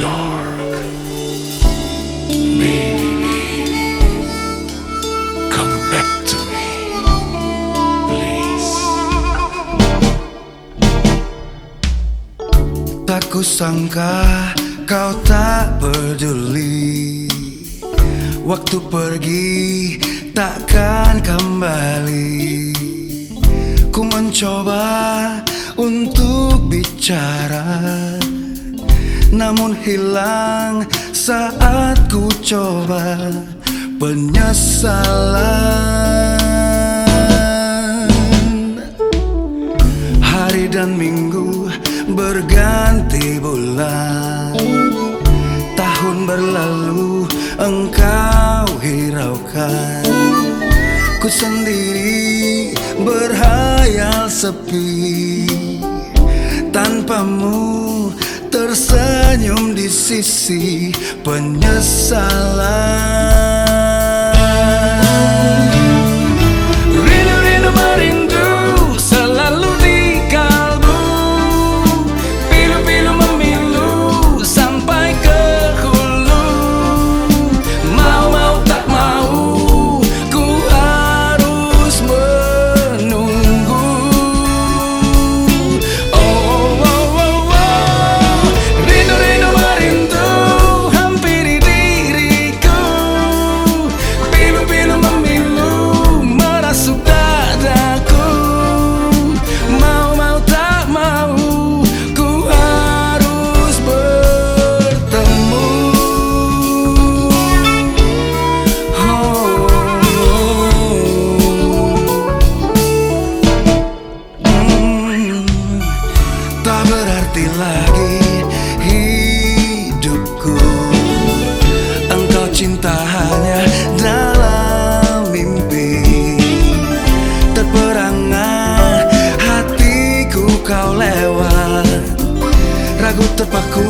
Tak kusangka kau tak peduli. Waktu pergi takkan kembali. Ku mencoba untuk bicara. Namun hilang saat ku coba Penyesalan. Hari dan minggu berganti bulan. Tahun berlalu engkau hiraukan. Ku sendiri berhayal sepi. Tanpamu tersenyum di sisi penyesalan te parcours